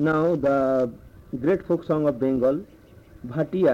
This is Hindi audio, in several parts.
Now the great folk song of Bengal, Bhati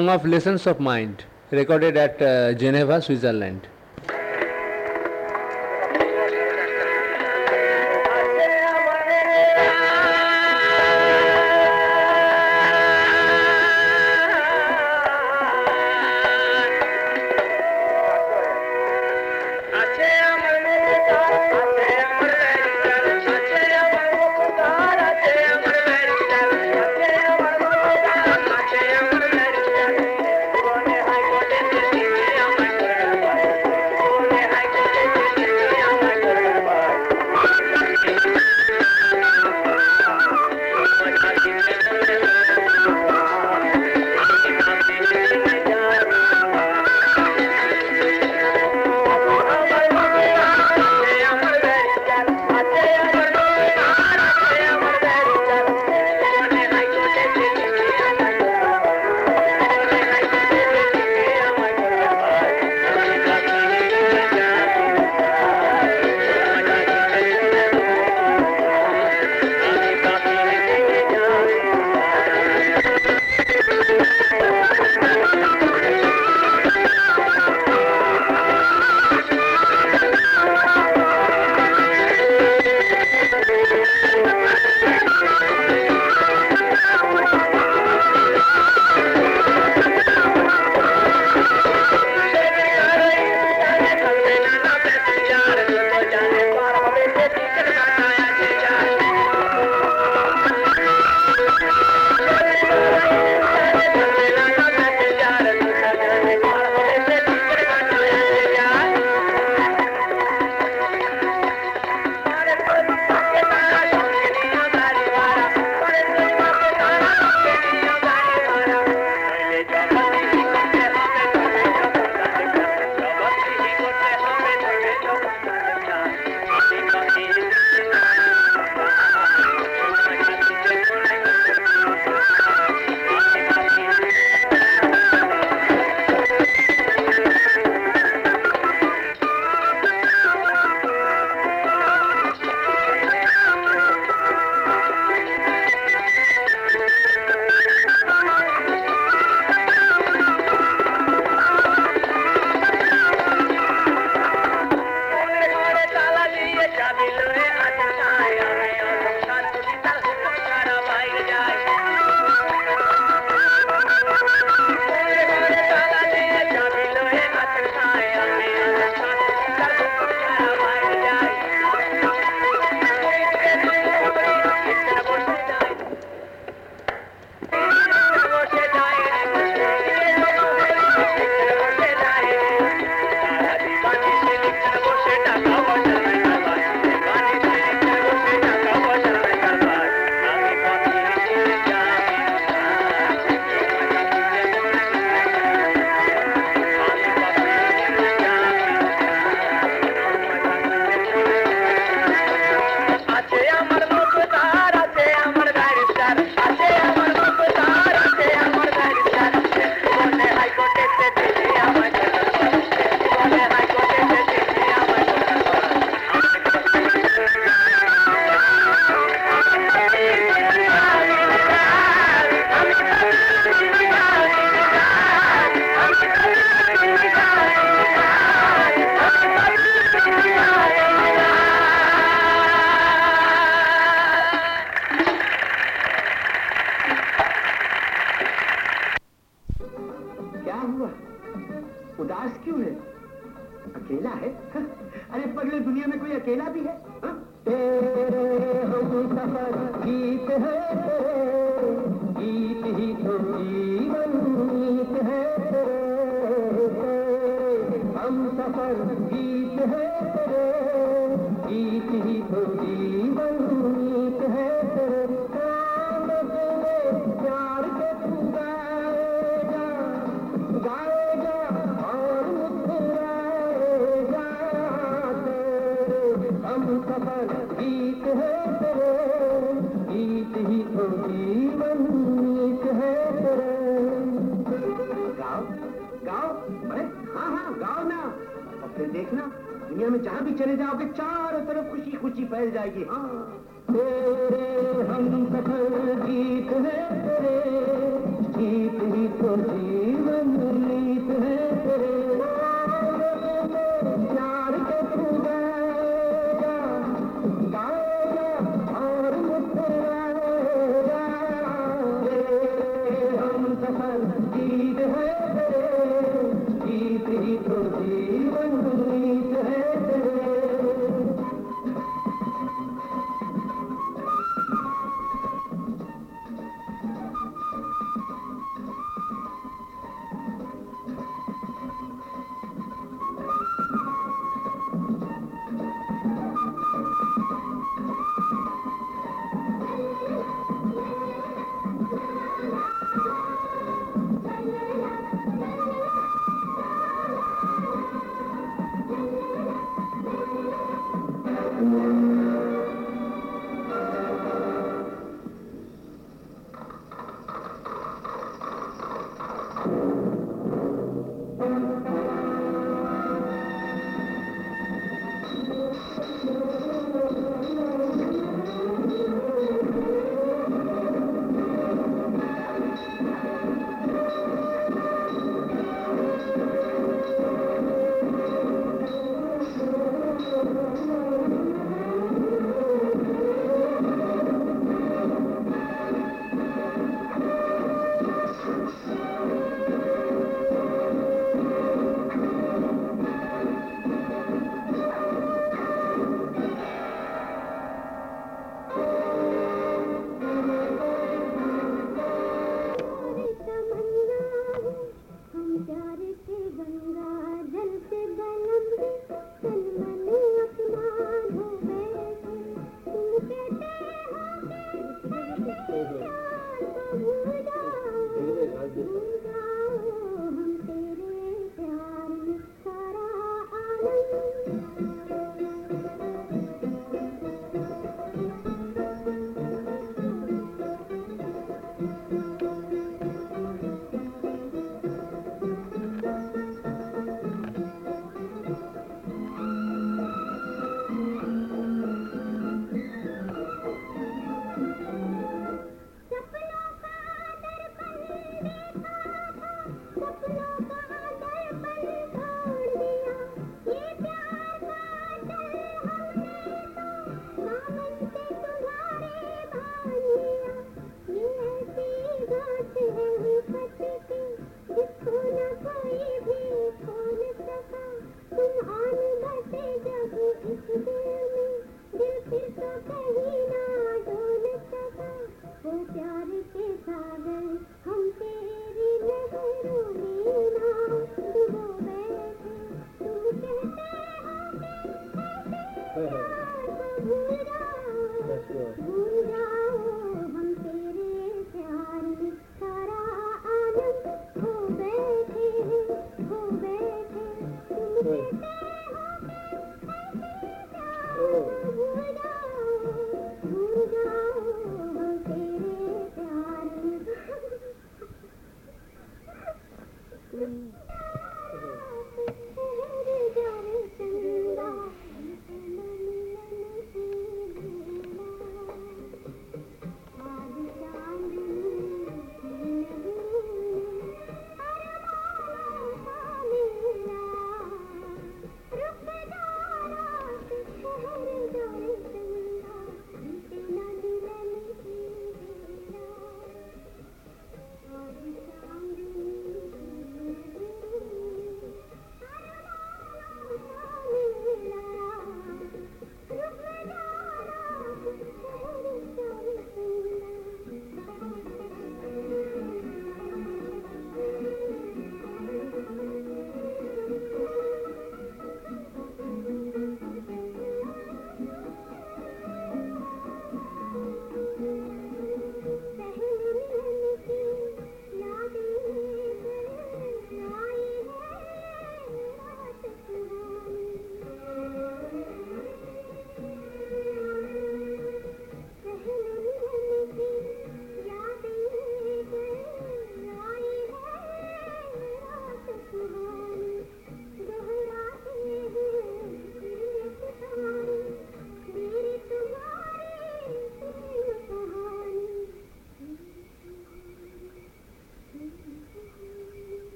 song of Lessons of Mind, recorded at uh, Geneva, Switzerland. गीत है तेरे गीत ही तो जीवन गीत है तेरे हम सफ़र गीत है तेरे, गीत ही तो जीवन फिर देखना, दुनिया में जहाँ भी चले जाओगे, चारों तरफ़ खुशी खुशी फैल जाएगी। हाँ। तेरे हम सफल गीत है तेरे गीत ही तो जीवन गीत है तेरे।